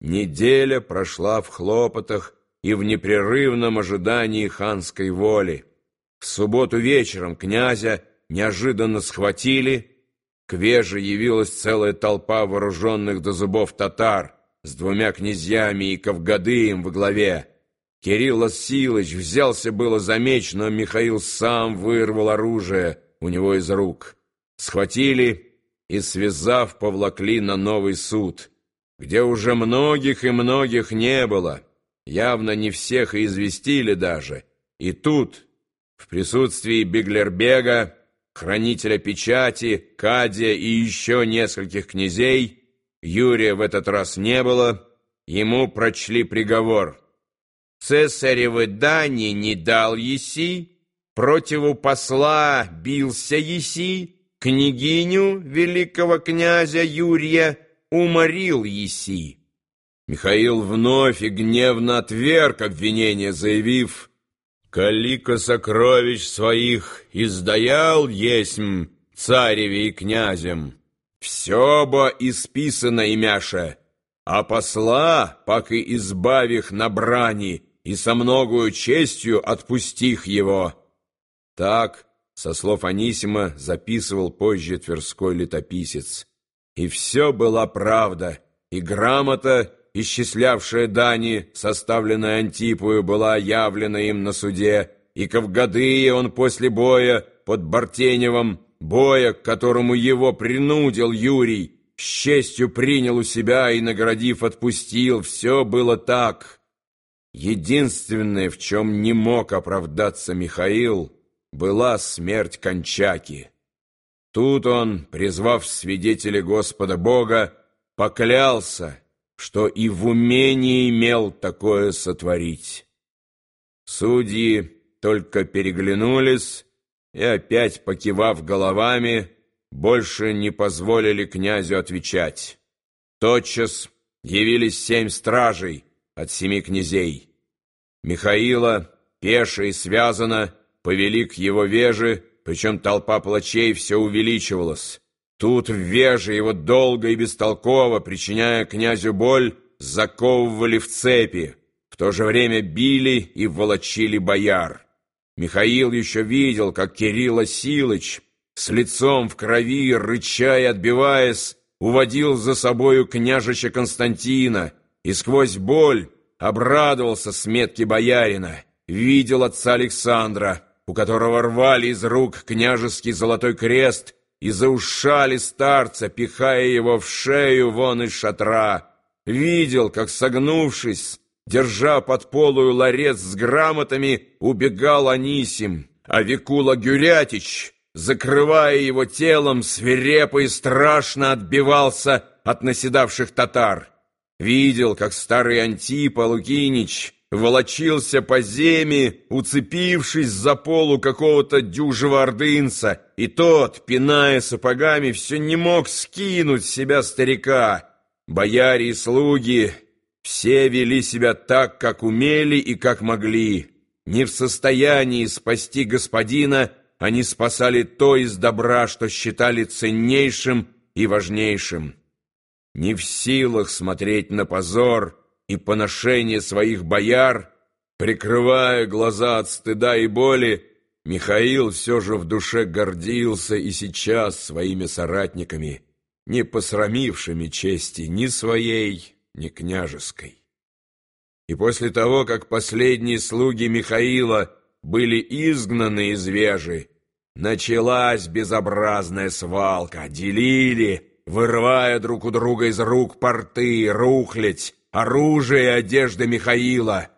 Неделя прошла в хлопотах и в непрерывном ожидании ханской воли. В субботу вечером князя неожиданно схватили. К Веже явилась целая толпа вооруженных до зубов татар с двумя князьями и Кавгадыем во главе. Кирилл Осилыч взялся было за меч, но Михаил сам вырвал оружие у него из рук. Схватили и, связав, повлакли на новый суд, где уже многих и многих не было, явно не всех и известили даже. И тут, в присутствии Беглербега, хранителя печати, Кадия и еще нескольких князей, Юрия в этот раз не было, ему прочли приговор — Цесаревы дани не дал еси, противу посла бился еси, княгиню великого князя Юрия уморил еси. Михаил вновь и гневно отверг обвинение, заявив, «Калика сокровищ своих издаял есмь цареве и князем, все бы исписано имяша, а посла, пак и избавих на брани, и со многою честью отпустих его». Так, со слов Анисима, записывал позже Тверской летописец. И все была правда, и грамота, исчислявшая дани, составленная Антипою, была явлена им на суде, и Кавгадые он после боя под Бартеневым, боя, к которому его принудил Юрий, с честью принял у себя и, наградив, отпустил. Все было так». Единственное, в чем не мог оправдаться Михаил, была смерть Кончаки. Тут он, призвав свидетеля Господа Бога, поклялся, что и в умении имел такое сотворить. Судьи только переглянулись и, опять покивав головами, больше не позволили князю отвечать. Тотчас явились семь стражей от семи князей. Михаила, пеше и связано, повели к его веже, причем толпа плачей все увеличивалась. Тут в веже его долго и бестолково, причиняя князю боль, заковывали в цепи, в то же время били и волочили бояр. Михаил еще видел, как Кирилл Силыч с лицом в крови, рыча и отбиваясь, уводил за собою княжича Константина, и сквозь боль обрадовался сметке боярина, видел отца Александра, у которого рвали из рук княжеский золотой крест и заушали старца, пихая его в шею вон из шатра. Видел, как, согнувшись, держа под полую ларец с грамотами, убегал Анисим, а Викула Гюрятич, закрывая его телом, свирепо и страшно отбивался от наседавших татар. Видел, как старый Антипа Лукинич волочился по земе, уцепившись за полу какого-то дюжего ордынца, и тот, пиная сапогами, все не мог скинуть себя старика. Бояре и слуги все вели себя так, как умели и как могли. Не в состоянии спасти господина, они спасали то из добра, что считали ценнейшим и важнейшим не в силах смотреть на позор и поношение своих бояр, прикрывая глаза от стыда и боли, Михаил все же в душе гордился и сейчас своими соратниками, не посрамившими чести ни своей, ни княжеской. И после того, как последние слуги Михаила были изгнаны из Вежи, началась безобразная свалка, делили, вырывая друг у друга из рук порты, рухлядь, оружие и одежда Михаила.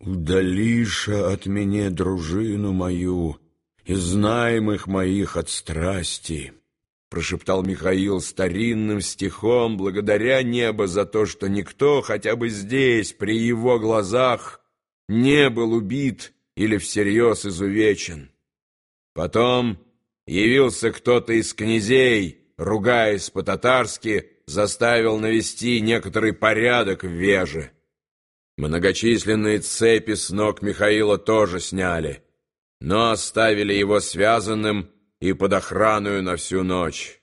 «Удалиша от меня дружину мою, и знаемых моих от страсти», прошептал Михаил старинным стихом, благодаря небо за то, что никто хотя бы здесь, при его глазах, не был убит или всерьез изувечен. Потом явился кто-то из князей, ругаясь по-татарски, заставил навести некоторый порядок в Веже. Многочисленные цепи с ног Михаила тоже сняли, но оставили его связанным и под охраную на всю ночь.